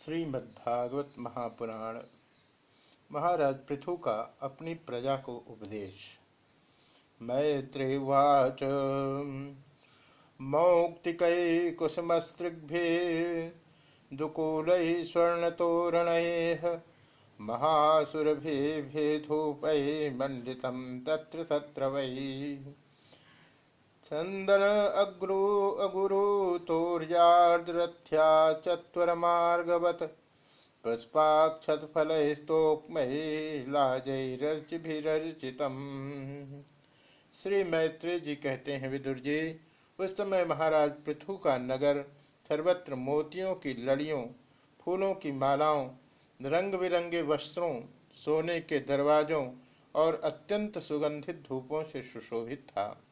श्रीमद्भागवत महापुराण। महाराज पृथु का अपनी प्रजा को उपदेश। मैत्रेवाच। मौक्तिक कुसुमस्त्रिग्भिर्दुकूल स्वर्णतोरण महासुरभिधूप मंडित तत्र तत्र वै। चंदन अग्रु अगुरु तोर्याद्रथ्या चत्वरमार्गवत। पुष्पाक्षतफलस्तोकमहिलाजैरर्चिभिरर्चितम् श्री मैत्री जी कहते हैं, विदुर जी, उस समय महाराज पृथु का नगर, सर्वत्र मोतियों की लड़ियों, फूलों की मालाओं रंग बिरंगे वस्त्रों, सोने के दरवाजों और अत्यंत सुगंधित धूपों से सुशोभित था।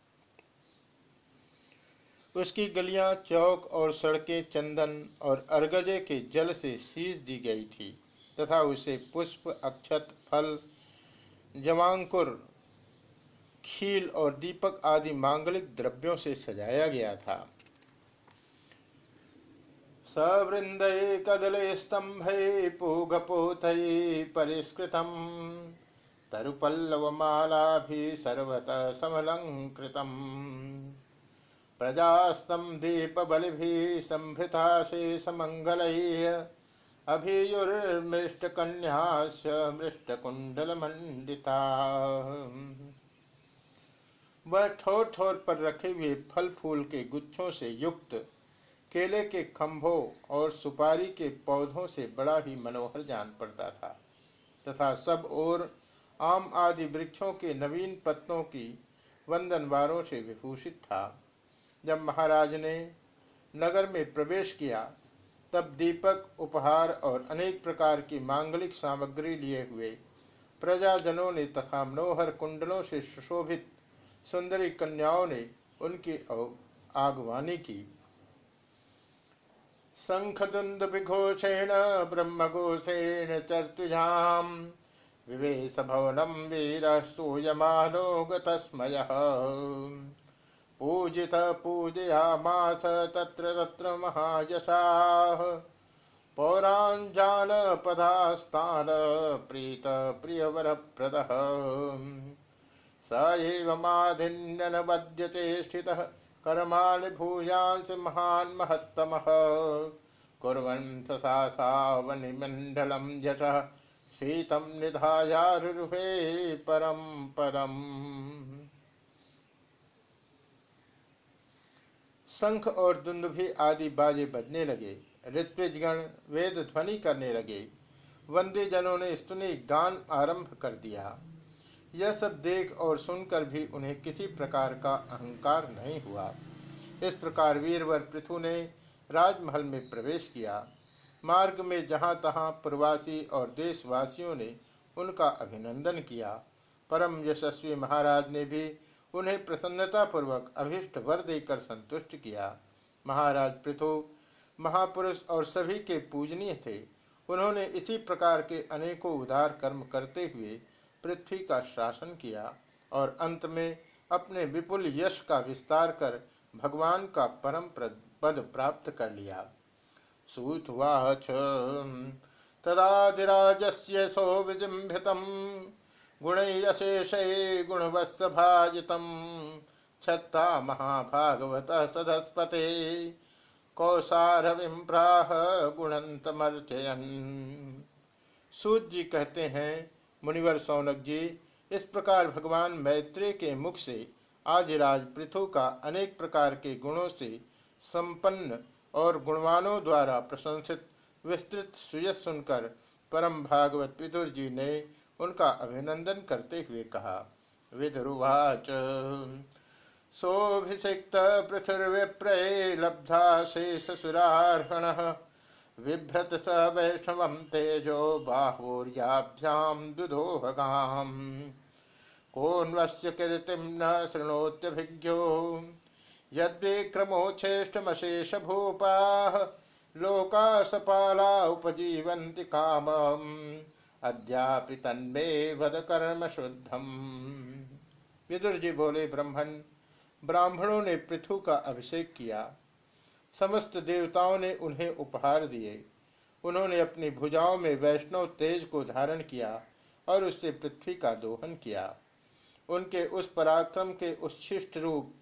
उसकी गलियाँ, चौक और सड़कें, चंदन और अर्गजे के जल से सींच दी गई थी तथा उसे पुष्प, अक्षत, फल जमांकुर खील और दीपक आदि मांगलिक द्रव्यों से सजाया गया था। सवृंद कदल स्तंभ पूगपोत परिष्कृतम। तरुपल्लवमाला भी सर्वतः समलंकृतम प्रजास्तम दीप बलि संभृता शेषमंगल अभियुर्मृष्ट कन्याश मृष्ट कुंडल मंडिता वह ठोर ठोर पर रखे हुए फल फूल के गुच्छों से युक्त, केले के खंभों और सुपारी के पौधों से बड़ा ही मनोहर जान पड़ता था, तथा सब ओर आम आदि वृक्षों के नवीन पत्तों की वंदनवारों से विभूषित था। जब महाराज ने नगर में प्रवेश किया, तब दीपक उपहार और अनेक प्रकार की मांगलिक सामग्री लिए हुए प्रजाजनों ने तथा मनोहर कुंडलों से सुशोभित सुंदरी कन्याओं ने उनकी आगवानी की। शंखदुंद विघोषेण, ब्रह्मघोषेण, चर्तुजाम विवेश भवनम वीर सूयमानो गतस्मय पूजित पूजयामास तत्र तत्र महायशाः। पौराञ्जानपदास्तान प्रीत प्रियवरप्रदः। स एव माधिन्यनवद्यचेष्टितः कर्माणि भूयांसि महान् महत्तमः। कुर्वन् ससावनिमण्डलं यशः शीतं निधायारुहे परं पदम्। शंख और दुंदुभि आदि बाजे बजने लगे। ऋत्विजगण वेद ध्वनि करने लगे। वंदे जनों ने स्तुनि गान आरंभ कर दिया। यह सब देख और सुनकर भी उन्हें किसी प्रकार का अहंकार नहीं हुआ। इस प्रकार वीरवर पृथु ने राजमहल में प्रवेश किया। मार्ग में जहाँ तहां प्रवासी और देशवासियों ने उनका अभिनंदन किया। परम यशस्वी महाराज ने भी उन्हें प्रसन्नता पूर्वक अभिष्ट वर देकर संतुष्ट किया। महाराज पृथु, महापुरुष और सभी के पूजनीय थे। उन्होंने इसी प्रकार के अनेकों उदार कर्म करते हुए पृथ्वी का शासन किया और अंत में अपने विपुल यश का विस्तार कर भगवान का परम पद प्राप्त कर लिया। सूतवाच। तदादिराजस्य सो विजिम्भितम गुणयशेष गुणवत्सभाजितम छत्ता महाभागवत सदस्पते। कौसारविम प्राह गुणंतमर्चयन सूत जी कहते हैं, मुनिवर सौनक जी, इस प्रकार भगवान मैत्री के मुख से आदिराज पृथु का अनेक प्रकार के गुणों से संपन्न और गुणवानों द्वारा प्रशंसित, विस्तृत सुयस सुनकर परम भागवत पितुर जी ने उनका अभिनंदन करते हुए कहा, विदुर्वाच सोभिषिक्त पृथुर्विप्रये लब्धा शेषसुरार्हण, बिभ्रत स वैष्णव तेजो बाहुर्याभ्याम दुदोहगाम। कोन्वस्य कीर्तिम न शृणोत्यभिज्ञो यद्विक्रमोच्छेष्टमशेष भूपाः लोका सपाला उपजीवन्ति कामम्। अद्यापि तन्मे वद कर्म शुद्धम विदुर जी बोले ब्रह्मण ब्राह्मणों ने पृथु का अभिषेक किया। समस्त देवताओं ने उन्हें उपहार दिए। उन्होंने अपनी भुजाओं में वैष्णव तेज को धारण किया और उससे पृथ्वी का दोहन किया। उनके उस पराक्रम के उच्छिष्ट रूप,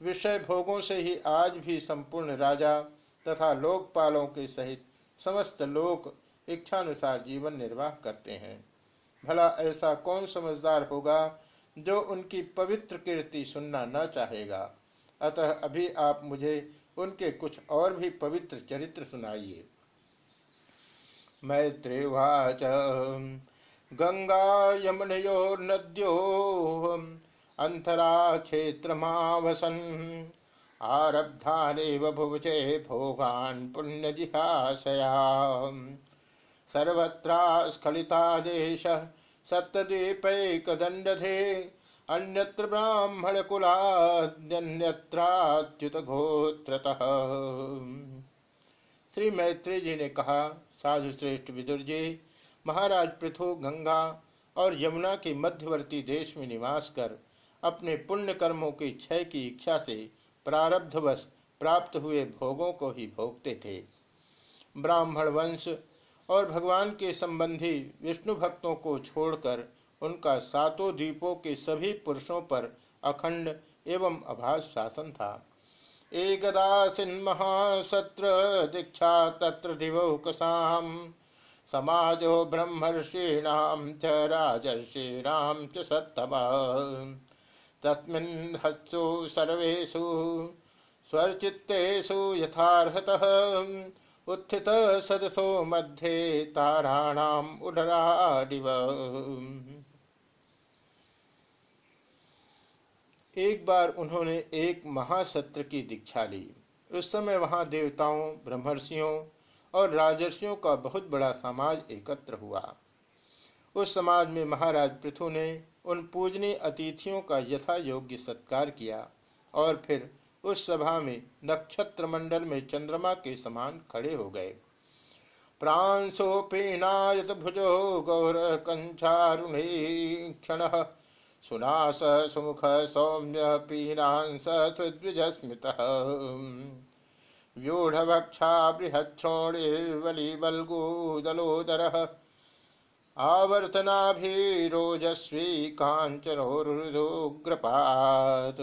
विषय भोगों से ही आज भी संपूर्ण राजा तथा लोकपालों के सहित समस्त लोक इच्छानुसार जीवन निर्वाह करते हैं। भला ऐसा कौन समझदार होगा जो उनकी पवित्र कीर्ति सुनना न चाहेगा? अतः अभी आप मुझे उनके कुछ और भी पवित्र चरित्र सुनाइए। मैत्रेवाच, गंगा यमुनयोर्नद्यो अंतरा क्षेत्र मावसन आरब्धानेव भुवचे भोगान पुण्य जिहाशया सर्वत्रा देश, सप्तद्वीपैकदण्डधे, अन्यत्र ब्राह्मण कुलाद्यन्यत्राच्युत गोत्रतः श्री मैत्री जी ने कहा, साधु श्रेष्ठ विदुर जी, महाराज पृथु गंगा और यमुना के मध्यवर्ती देश में निवास कर अपने पुण्य कर्मों के क्षय की इच्छा से प्रारब्धवश प्राप्त हुए भोगों को ही भोगते थे। ब्राह्मण वंश और भगवान के संबंधी विष्णु भक्तों को छोड़कर उनका सातों द्वीपों के सभी पुरुषों पर अखंड एवं अभास शासन था। एकदासिन महासत्र दीक्षा तत्र दिवोकसाम समाजो ब्रह्मर्षीणाम च राजर्षीणाम च सत्तम। तस्मिन् हत्सु सर्वेषु, स्वरचित्तेषु यथार्हतः उत्थित सदसो मध्ये ताराणाम उडराडिव एक बार उन्होंने एक महासत्र की दीक्षा ली। उस समय वहाँ देवताओं, ब्रह्मर्षियों और राजर्षियों का बहुत बड़ा समाज एकत्र हुआ। उस समाज में महाराज पृथु ने उन पूजनीय अतिथियों का यथा योग्य सत्कार किया और फिर उस सभा में नक्षत्र मंडल में चंद्रमा के समान खड़े हो गए। प्रांशोपीनायत भुजो गौर कंचारुणे क्षण सुनास सुमुख सौम्य पीनांस सुद्विजस्मित व्यूढ़वक्षा बृहच्छ्रोणिर्वलिबल्गूदलोदर आवर्तनाभिरोजस्वी कांचनोरुग्रपात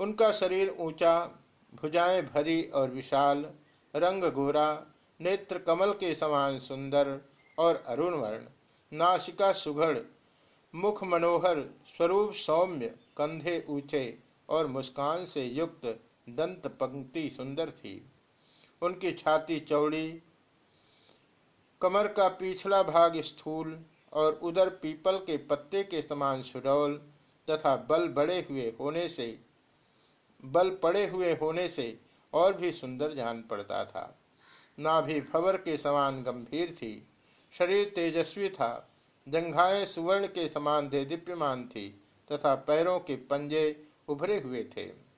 उनका शरीर ऊँचा, भुजाएँ भरी और विशाल, रंग गोरा, नेत्र कमल के समान सुंदर और अरुण वर्ण नासिका सुघड़, मुख मनोहर, स्वरूप सौम्य, कंधे ऊँचे और मुस्कान से युक्त, दंत पंक्ति सुंदर थी। उनकी छाती चौड़ी, कमर का पिछला भाग स्थूल और उधर पीपल के पत्ते के समान सुडौल तथा बल बड़े हुए होने से बल पड़े हुए होने से और भी सुंदर जान पड़ता था। नाभि फवर के समान गंभीर थी। शरीर तेजस्वी था। जंघाएँ सुवर्ण के समान दे दीप्यमान थी तथा पैरों के पंजे उभरे हुए थे।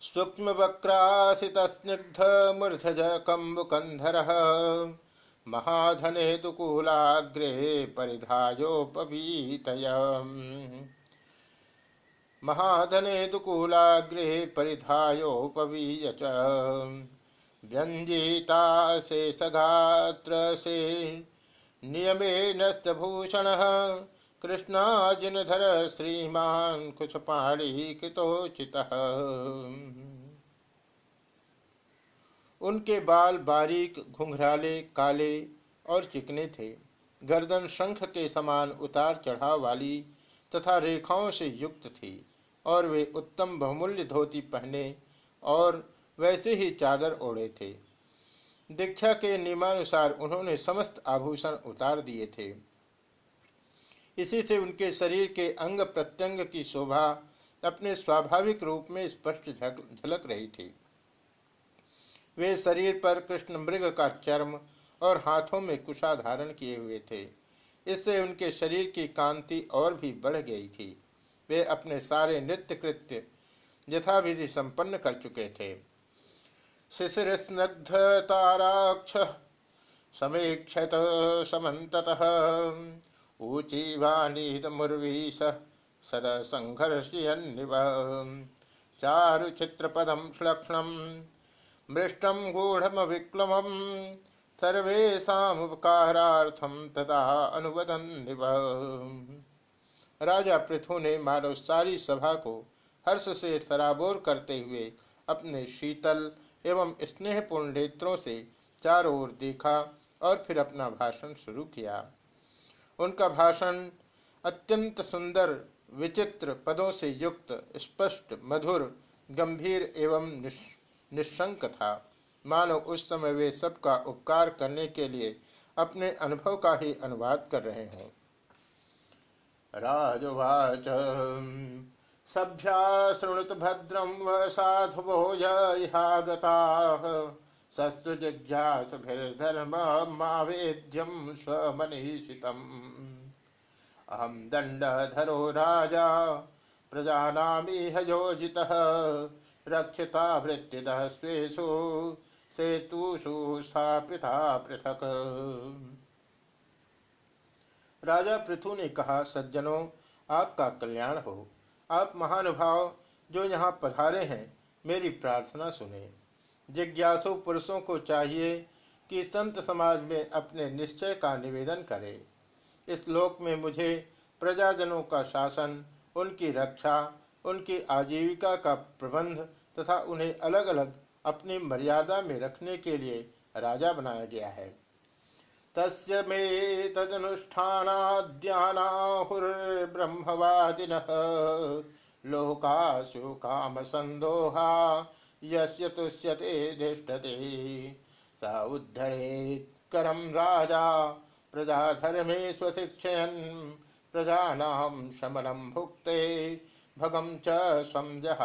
सूक्ष्म वक्रासित स्निग्ध मूर्धज कंबुकंधर महाधने दुकूलाग्रे परिधायोपवीत महाधने दुकूलाग्रे परिधायोपवीय व्यंजिता से सगात्र से नियमेनस्तभूषण कृष्णाजिनधर श्रीमान कुछ पाणी कृतोचित उनके बाल बारीक, घुंघराले, काले और चिकने थे। गर्दन शंख के समान उतार चढ़ाव वाली तथा रेखाओं से युक्त थी, और वे उत्तम बहुमूल्य धोती पहने और वैसे ही चादर ओढ़े थे। दीक्षा के नियमानुसार उन्होंने समस्त आभूषण उतार दिए थे। इसी से उनके शरीर के अंग प्रत्यंग की शोभा अपने स्वाभाविक रूप में स्पष्ट झलक रही थी। वे शरीर पर कृष्ण मृग का चर्म और हाथों में कुशा धारण किए हुए थे। इससे उनके शरीर की कांति और भी बढ़ गई थी। वे अपने सारे नृत्य कृत्य यथाविधि संपन्न कर चुके थे। शिशिर स्नग्ध ताराक्ष समीक्षत समत ऊची वाणी मुर्वीश सद संघर्षयन्निव चारु चित्रपदम श्लक्षणम मृष्टम सर्वेशुपकारार्थम तदा अनुवदन राजा पृथु ने मानव सारी सभा को हर्ष से सराबोर करते हुए अपने शीतल एवं स्नेहपूर्ण नेत्रों से चारों ओर देखा और फिर अपना भाषण शुरू किया। उनका भाषण अत्यंत सुंदर, विचित्र पदों से युक्त, स्पष्ट, मधुर, गंभीर एवं निशंक था। मानो उस समय वे सबका उपकार करने के लिए अपने अनुभव का ही अनुवाद कर रहे हैं। राजवाच, सभ्या शृणुत भद्रम व साधु सत्सु जिज्ञासुभिर्धर्ममावेद्यं स्वमनीषितम्। अहं दण्डधरो राजा, प्रजानामिह योजितः, रक्षिता वृत्तिदः स्वेषु सेतुषु स्थापिता पृथक। राजा पृथु ने कहा, सज्जनों, आपका कल्याण हो। आप महानुभाव जो यहाँ पधारे हैं, मेरी प्रार्थना सुने। जिज्ञासु पुरुषों को चाहिए कि संत समाज में अपने निश्चय का निवेदन करे। इस लोक में मुझे प्रजाजनों का शासन, उनकी रक्षा, उनकी आजीविका का प्रबंध तथा उन्हें अलग अलग अपनी मर्यादा में रखने के लिए राजा बनाया गया है। तस्य मे तदनुष्ठानाद्यानाहुर्ब्रह्मवादिनः लोकाशु कामसन्दोहा यस्य तुष्यते तिष्ठते। स उद्धरेत् करं राजा, प्रजाधर्मे स्वशिक्षयन्, प्रजानां शमनं भुक्ते भगम च स्वं सह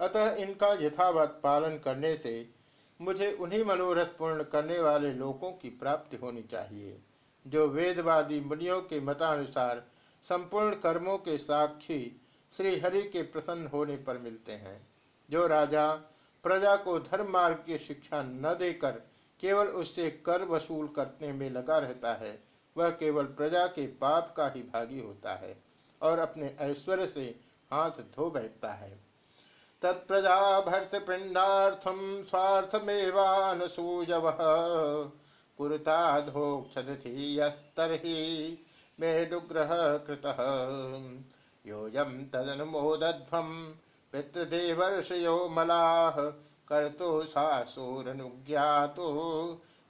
अतः इनका यथावत पालन करने से मुझे उन्हीं मनोरथ पूर्ण करने वाले लोगों की प्राप्ति होनी चाहिए, जो वेदवादी मुनियों के मतानुसार संपूर्ण कर्मों के साक्षी श्री हरि के प्रसन्न होने पर मिलते हैं, जो राजा प्रजा को धर्म मार्ग की शिक्षा न देकर केवल उससे कर वसूल करने में लगा रहता है, वह केवल प्रजा के पाप का ही भागी होता है और अपने ऐश्वर्य से हाथ धो बैठता है। तत्प्रजा भर्त पिंडार्थम स्वार्थमेवान सूजव कुरुताधोक्षदथी यस्तर्हि मेडुग्रह कृतः योऽयं तदनुमोदध्वं पितृदेवर्षयो मलाः। कर्तु सासूरनुज्ञातो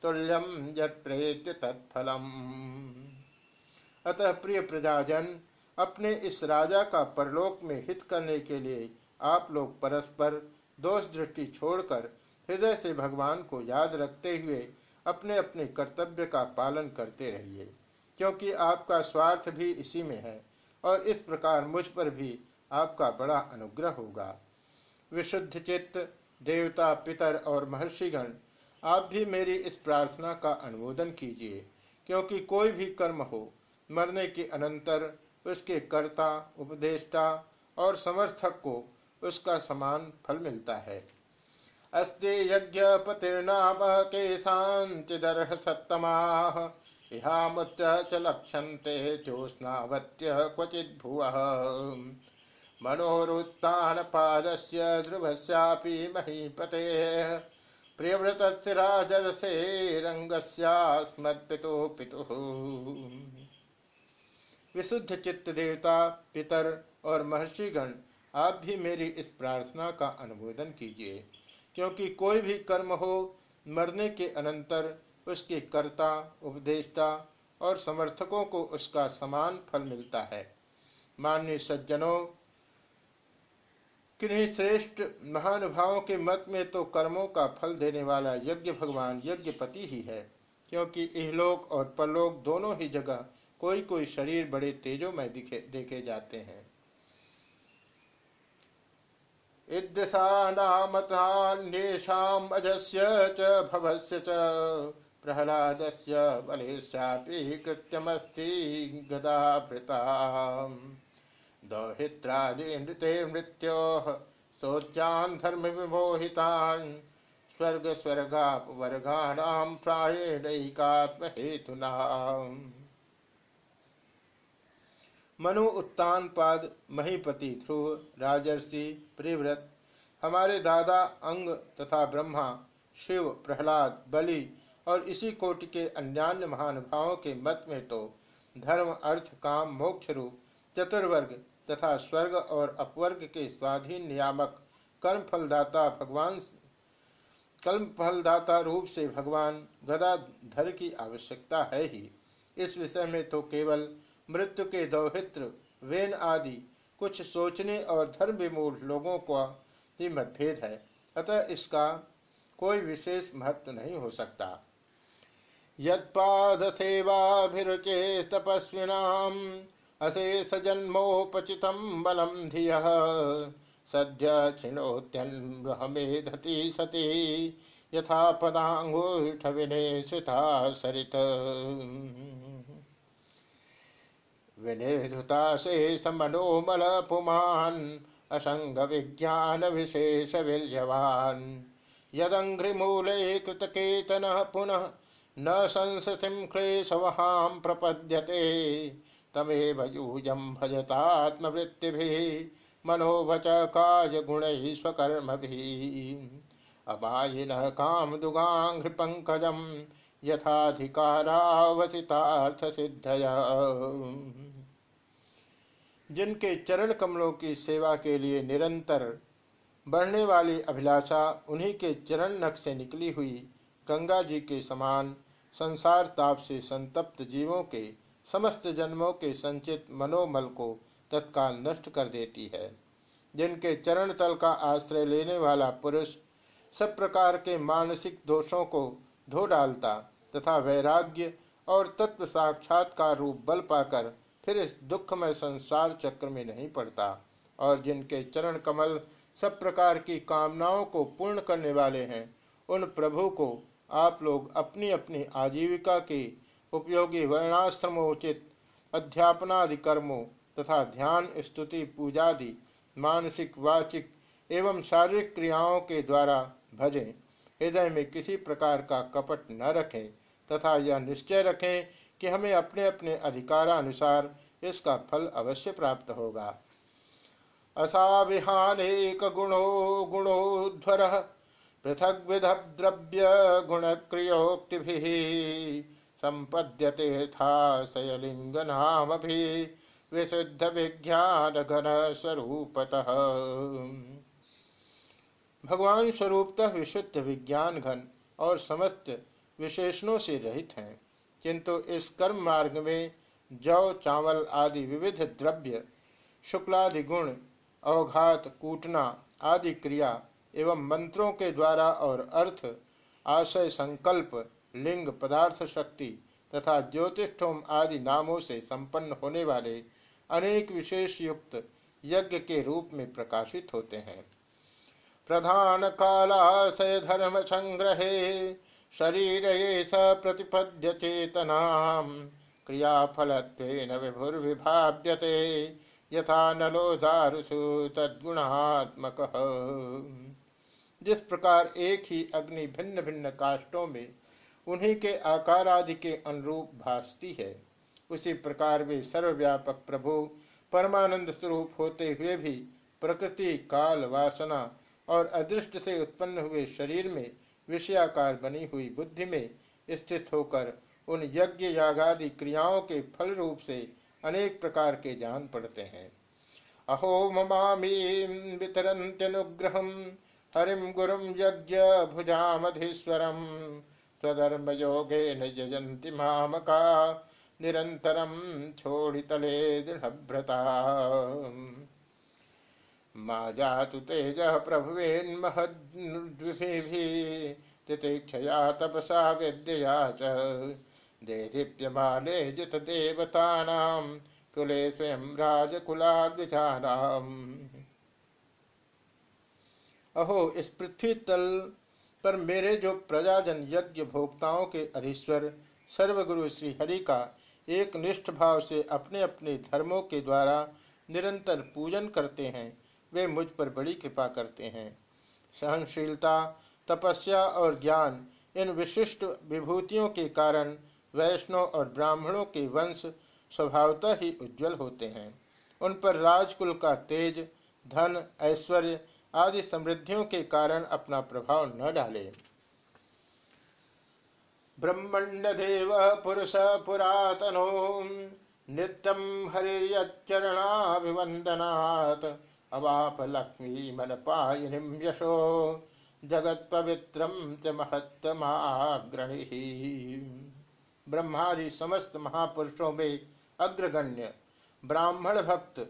तुल्यम यत्प्रेत्य तत्फलम। अतः प्रिय प्रजाजन, अपने इस राजा का परलोक में हित करने के लिए आप लोग परस्पर दोष दृष्टि छोड़कर हृदय से भगवान को याद रखते हुए अपने अपने कर्तव्य का पालन करते रहिए, क्योंकि आपका स्वार्थ भी इसी में है और इस प्रकार मुझ पर भी आपका बड़ा अनुग्रह होगा। विशुद्ध चित्त, देवता, पितर और महर्षिगण, आप भी मेरी इस प्रार्थना का अनुमोदन कीजिए, क्योंकि कोई भी कर्म हो, मरने के अनंतर उसके कर्ता, उपदेष्टा और समर्थक को उसका समान फल मिलता है। अस्ते यज्ञ पतिर्नाम के शांतिदर्ह सत्तमा। इहामुत्र च लक्षन्ते ज्योत्स्नावत्य क्वचिद्भुवः मनोरुत्थानपादस्य ध्रुवस्यापि महीपतेः। प्रियव्रतस्य राजरसे रङ्गस्यास्मत्पितुः पितुः विशुद्ध चित्त देवता पितर और महर्षिगण आप भी मेरी इस प्रार्थना का अनुमोदन कीजिए, क्योंकि कोई भी कर्म हो, मरने के अनंतर उसके कर्ता, उपदेष्टा और समर्थकों को उसका समान फल मिलता है। मान्य सज्जनों, किन्हीं श्रेष्ठ महानुभावों के मत में तो कर्मों का फल देने वाला यज्ञ भगवान यज्ञपति ही है, क्योंकि इहलोक और परलोक दोनों ही जगह कोई कोई शरीर बड़े तेजों में दिखे, देखे जाते हैं। ईदृशानामतान्येषाम् अजस्य च भवस्य च प्रहलादस्य बलिश्चापि कृत्यमस्ति गदाभृता दौहित्रादिनृते मृत्योः शोच्यान् धर्मविमोहितान् स्वर्गस्वर्गापवर्गाणां प्रायेणैकात्महेतुना मनु उत्तान पाद महीपति ध्रुव, राजर्षि प्रिव्रत हमारे दादा अंग तथा ब्रह्मा, शिव, प्रहलाद, बलि और इसी कोटि के अन्यान्य महानुभावों के मत में तो धर्म, अर्थ, काम, मोक्ष रूप, चतुर्वर्ग तथा स्वर्ग और अपवर्ग के स्वाधीन नियामक कर्म फलदाता भगवान कर्म फलदाता रूप से भगवान गदाधर की आवश्यकता है ही। इस विषय में तो केवल मृत्यु के दौहित्र, वेन आदि, कुछ सोचने और धर्म विमूढ़ लोगों का ही मतभेद है। अतः इसका कोई विशेष महत्व नहीं हो सकता। यत्पाद सेवाभिरुचे तपस्विनाम अशेष जन्मोपचितम बलम धिय। सद्य क्षिणोत्यन्मेधति सती, यथा पदांगुष्ठ विनेश्रिता सरित। विनिधुता से समनोमल पुमान असंग विज्ञान विशेष वीर्यवान यदंघ्रिमूले कृतकेतन पुनः न संसृतिं क्लेशवहां प्रपद्यते। तमेव यूयं भजतात्मवृत्तिभिः मनोवच काय गुण अमायिन काम दुगाघ्रपंकजम यथाधिकारावसितार्थ सिद्धय जिनके चरण कमलों की सेवा के लिए निरंतर बढ़ने वाली अभिलाषा उन्हीं के चरण नख से निकली हुई गंगा जी के समान संसार ताप से संतप्त जीवों के, समस्त जन्मों के संचित मनोमल को तत्काल नष्ट कर देती है। जिनके चरण तल का आश्रय लेने वाला पुरुष सब प्रकार के मानसिक दोषों को धो डालता तथा वैराग्य और तत्व साक्षात्कार रूप बल पाकर फिर इस दुखमय संसार चक्र में नहीं पड़ता और जिनके चरण कमल सब प्रकार की कामनाओं को पूर्ण करने वाले हैं, उन प्रभु को आप लोग अपनी अपनी आजीविका के उपयोगी वर्णाश्रमोचित अध्यापनादि कर्मों तथा ध्यान, स्तुति, पूजादि, मानसिक, वाचिक एवं शारीरिक क्रियाओं के द्वारा भजें। हृदय में किसी प्रकार का कपट न रखें तथा यह निश्चय रखें कि हमें अपने अपने अधिकारानुसार इसका फल अवश्य प्राप्त होगा। असाविहान एक गुणो गुणोध्वर पृथक विध द्रव्य गुण क्रियोक्ति संपद्यतीर्थाशयलिंग नाम भी विशुद्ध विज्ञान घन स्वरूपतः भगवान स्वरूपतः विशुद्ध विज्ञान घन और समस्त विशेषणों से रहित हैं। किंतु इस कर्म मार्ग में जौ, चावल आदि विविध द्रव्य शुक्लादि गुण अवघात, कूटना आदि क्रिया एवं मंत्रों के द्वारा और अर्थ, आशय, संकल्प, लिंग, पदार्थ शक्ति तथा ज्योतिषोम आदि नामों से संपन्न होने वाले अनेक विशेष युक्त यज्ञ के रूप में प्रकाशित होते हैं। प्रधान कालाशय धर्म संग्रहे शरीर स प्रतिपद्य चेतना क्रियाफल विभुर्विभाव्यते। यथा नलो दारुसु तद्गुणात्मक। जिस प्रकार एक ही अग्नि भिन्न भिन्न काष्टों में उन्हीं के आकार आदि के अनुरूप भासती है, उसी प्रकार वे सर्वव्यापक प्रभु, परमानंद स्वरूप होते हुए भी प्रकृति, काल, वासना और अदृष्ट से उत्पन्न हुए शरीर में विषयाकार बनी हुई बुद्धि में स्थित होकर उन यज्ञ यागादि क्रियाओं के फल रूप से अनेक प्रकार के जान पड़ते हैं। अहो, ममामी वितरन्त्यनुग्रह हरिम गुरुम यज्ञ भुजामधीश्वरम स्वधर्म योगे नयंति मामका निरंतरम छोड़ितले दृढ़भ्रता। माँ जातु तेज प्रभुवेन्महद्विभिक्षया तपसा विद्यया च। जित देवतानां कुले स्वयं राजकुलाद्विजानाम्। अहो, इस पृथ्वी तल पर मेरे जो प्रजाजन यज्ञ भोक्ताओं के अधीश्वर, सर्वगुरु श्री हरि का एक निष्ठ भाव से अपने अपने धर्मों के द्वारा निरंतर पूजन करते हैं वे मुझ पर बड़ी कृपा करते हैं। सहनशीलता, तपस्या और ज्ञान इन विशिष्ट विभूतियों के कारण वैष्णव और ब्राह्मणों के वंश स्वभावतः ही उज्जवल होते हैं। उन पर राजकुल का तेज, धन, ऐश्वर्य आदि समृद्धियों के कारण अपना प्रभाव न डाले। ब्रह्मण्ड देव पुरुष पुरातनो नित्यम हरिचरणाभिवंदनात् अवाप लक्ष्मी मन पायिनीम यशो। जगत पवित्रम च महत्तमाग्रणी। ब्रह्मादि समस्त महापुरुषों में अग्रगण्य ब्राह्मण भक्त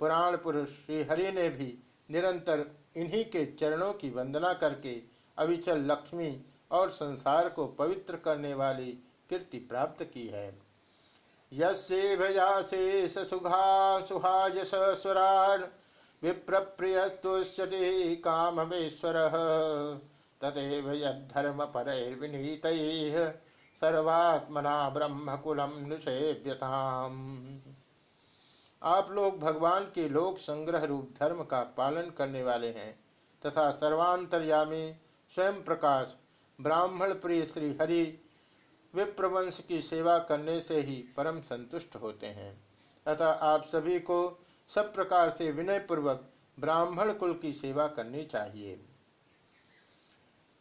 पुराण पुरुष श्री हरि ने भी निरंतर इन्हीं के चरणों की वंदना करके अविचल लक्ष्मी और संसार को पवित्र करने वाली कीर्ति प्राप्त की है। यसे भयाशेष सुघा सुहाय स्वराण तदेव सर्वात्मना ब्रह्म कुलम निषेव्यताम आप लोग भगवान के लोक संग्रह रूप धर्म का पालन करने वाले हैं तथा सर्वांतर्यामी स्वयं प्रकाश ब्राह्मण प्रिय श्री हरि विप्रवंश की सेवा करने से ही परम संतुष्ट होते हैं। अतः आप सभी को सब प्रकार से विनय पूर्वक ब्राह्मण कुल की सेवा करनी चाहिए।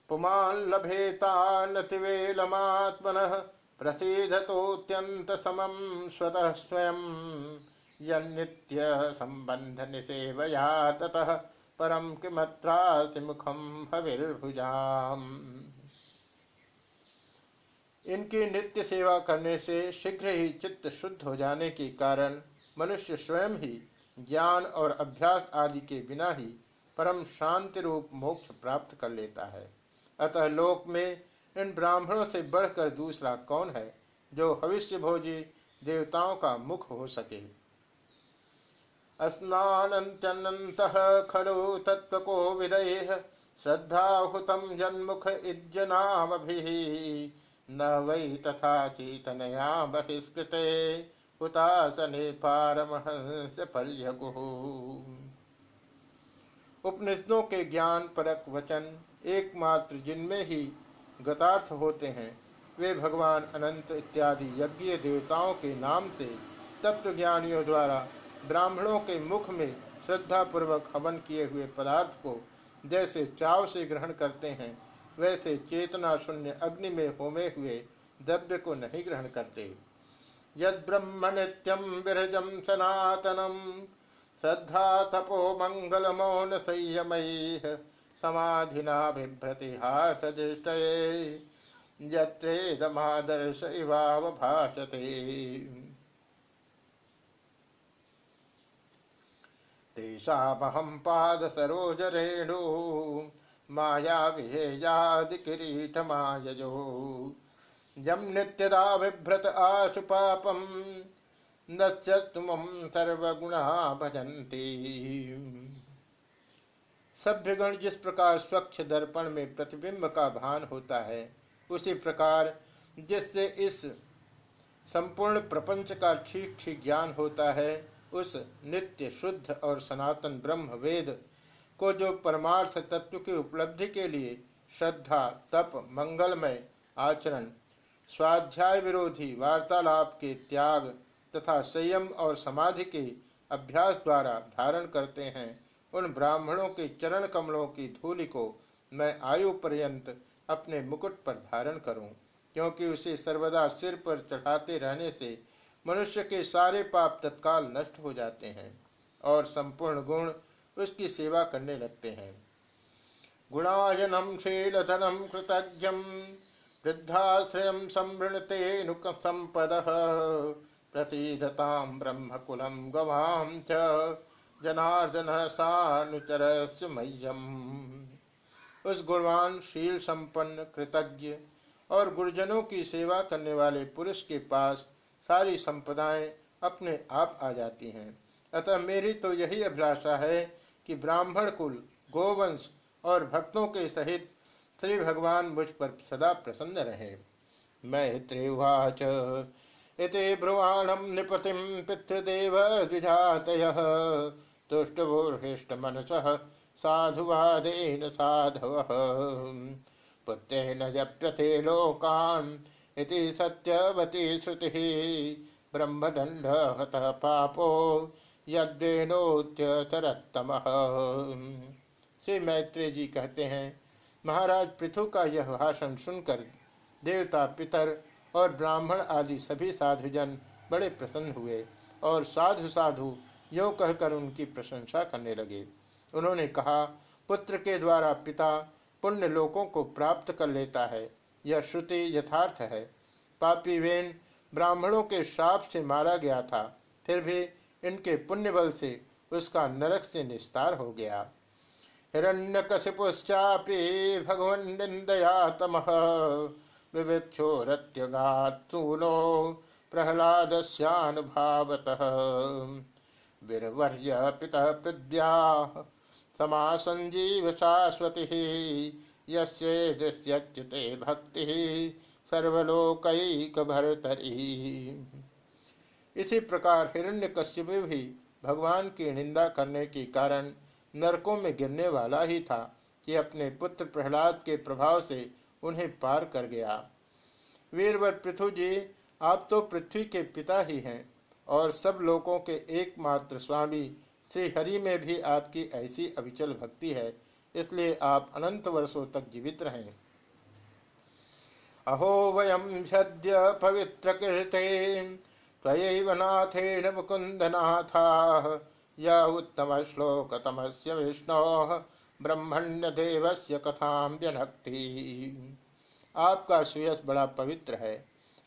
पुमान लभेतानतिवेलमात्मन प्रसीदतोत्यंत समम स्वतः स्वयं। यन्नित्य संबंध निसेवया ततः परम किमत्रासि मुखम हविर्भुजाम। इनकी नित्य सेवा करने से शीघ्र ही चित्त शुद्ध हो जाने के कारण मनुष्य स्वयं ही ज्ञान और अभ्यास आदि के बिना ही परम शांति रूप मोक्ष प्राप्त कर लेता है। अतः लोक में इन ब्राह्मणों से बढ़कर दूसरा कौन है जो भविष्य भोजी देवताओं का मुख हो सके? स्नानंत्यनंत खलु तत्व को विदय श्रद्धाहुतम जन्मुख न तथा चेतनया बहिष्कृत। उपनिषदों के ज्ञान परक वचन एकमात्र जिनमें ही गतार्थ होते हैं, वे भगवान अनंत इत्यादि यज्ञ देवताओं के नाम से तत्वज्ञानियों द्वारा ब्राह्मणों के मुख में श्रद्धा पूर्वक हवन किए हुए पदार्थ को जैसे चाव से ग्रहण करते हैं, वैसे चेतना शून्य अग्नि में होमे हुए द्रव्य को नहीं ग्रहण करते। यद ब्रह्म नित्यम विरजम सनातनम श्रद्धा तपो मंगल मौन संयमय समाधिना बिभ्रति हास यत्रेदमादर्श इवावभाषते तेषामहं पादसरोजरेणु। माया विहेयादि किरीटमायजो जम नित्यदा बिभ्रत आशु पापम नश्यत्वम सर्वगुणा भजन्ति। सभ्यगण जिस प्रकार स्वच्छ दर्पण में प्रतिबिंब का भान होता है, उसी प्रकार जिससे इस संपूर्ण प्रपंच का ठीक ठीक ज्ञान होता है, उस नित्य शुद्ध और सनातन ब्रह्म वेद को जो परमार्थ तत्व की उपलब्धि के लिए श्रद्धा, तप, मंगलमय आचरण स्वाध्याय विरोधी वार्तालाप के त्याग तथा संयम और समाधि के अभ्यास द्वारा धारण करते हैं। उन ब्राह्मणों के चरण कमलों की धूलि को मैं आयु पर्यंत अपने मुकुट पर धारण करूँ, क्योंकि उसे सर्वदा सिर पर चढ़ाते रहने से मनुष्य के सारे पाप तत्काल नष्ट हो जाते हैं और संपूर्ण गुण उसकी सेवा करने लगते हैं। गुणायनम शीलधनम कृतज्ञम। वृद्धाश्रय संवृणते नुक संपद प्रसीदताम ब्रह्म कुलम गवाम च। जनार्दन सानुचर उस गुणवान, शील संपन्न, कृतज्ञ और गुरुजनों की सेवा करने वाले पुरुष के पास सारी संपदाएँ अपने आप आ जाती हैं। अतः मेरी तो यही अभिलाषा है कि ब्राह्मण कुल, गोवंश और भक्तों के सहित श्री भगवान मुझ पर सदा प्रसन्न रहे। मैत्रेवाच इति ब्रुवाणम नृपतिम पितृदेव द्विजातयः। तुष्टवोर्हिष्टमनसः साधुवादेन साधव। पुत्रेण जप्यते लोकान् इति सत्यवती श्रुतिः। ब्रह्मदण्ड पापो यद्वेनोत्यतरत्तमः श्री मैत्रेय जी कहते हैं महाराज पृथु का यह भाषण सुनकर देवता, पितर और ब्राह्मण आदि सभी साधुजन बड़े प्रसन्न हुए और साधु साधु यो कहकर उनकी प्रशंसा करने लगे। उन्होंने कहा, पुत्र के द्वारा पिता पुण्य लोकों को प्राप्त कर लेता है, यह श्रुति यथार्थ है। पापी वेन ब्राह्मणों के श्राप से मारा गया था, फिर भी इनके पुण्य बल से उसका नरक से निस्तार हो गया। हिरण्य कशिपुश्चापी भगवन निंदया तम विविक्षोरत्यगात्सूनो प्रहलादस्यानुभावत। वीरवर्य पिता पृथ्व्या समासंजीव शाश्वती यस्येदृश्यच्युते भक्ति सर्वलोकैक भरतरी इसी प्रकार हिरण्यकश्यप भी भगवान की निंदा करने के कारण नरकों में गिरने वाला ही था। कि अपने पुत्र प्रहलाद के प्रभाव से उन्हें पार कर गया। वीरवर पृथु जी, आप तो पृथ्वी के पिता ही हैं और सब लोगों के एकमात्र स्वामी श्री हरि में भी आपकी ऐसी अविचल भक्ति है, इसलिए आप अनंत वर्षों तक जीवित रहें। अहो वयम सद्य पवित्र कीर्ते त्वयैव नाथेन य उत्तमश्लोकतमस्य विष्णोः ब्रह्मण्य कथां व्यनक्ति। आपका श्रेयस बड़ा पवित्र है।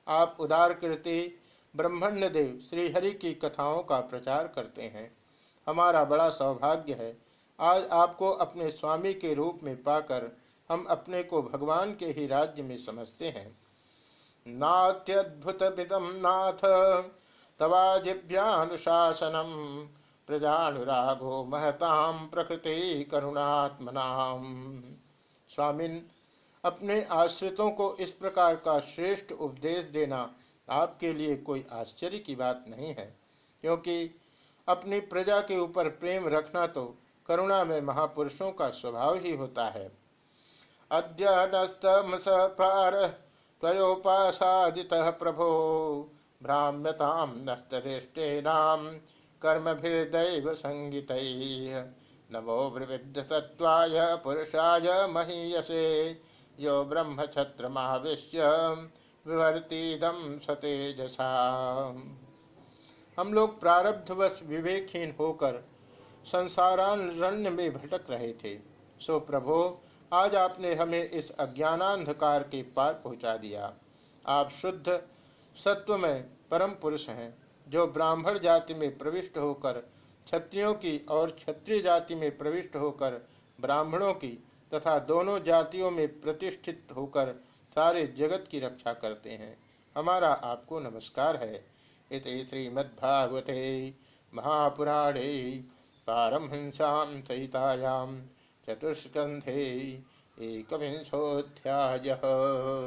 आप उदार कृति ब्रह्मण्य देव श्रीहरि की कथाओं का प्रचार करते हैं। हमारा बड़ा सौभाग्य है। आज आपको अपने स्वामी के रूप में पाकर हम अपने को भगवान के ही राज्य में समझते हैं। नात्यद्भुत नाथ, तवाजिभ्यानुशासनम। प्रजानुरागो महताम प्रकृति करुणात्मनाम स्वामिन, अपने आश्रितों को इस प्रकार का श्रेष्ठ उपदेश देना आपके लिए कोई आश्चर्य की बात नहीं है, क्योंकि अपनी प्रजा के ऊपर प्रेम रखना तो करुणा में महापुरुषों का स्वभाव ही होता है। प्रार प्रभो भ्राम्यताम कर्मभिर्दैव संगीत नमो प्रविद्ध सत्वाय पुरुषाय महीयसे। यो ब्रह्म छत्र महाविश्य विवर्तिदम सतेजसा हम लोग प्रारब्धवश विवेकहीन होकर संसारारण्य में भटक रहे थे। सो प्रभो, आज आपने हमें इस अज्ञानांधकार के पार पहुँचा दिया। आप शुद्ध सत्व में परम पुरुष हैं। जो ब्राह्मण जाति में प्रविष्ट होकर, क्षत्रियों की और क्षत्रिय जाति में प्रविष्ट होकर, ब्राह्मणों की तथा दोनों जातियों में प्रतिष्ठित होकर सारे जगत की रक्षा करते हैं। हमारा आपको नमस्कार है। इत श्रीमद्भागवते महापुराणे पारमहंस्यां सहितायां चतुष्कन्धे एकविंशोऽध्यायः।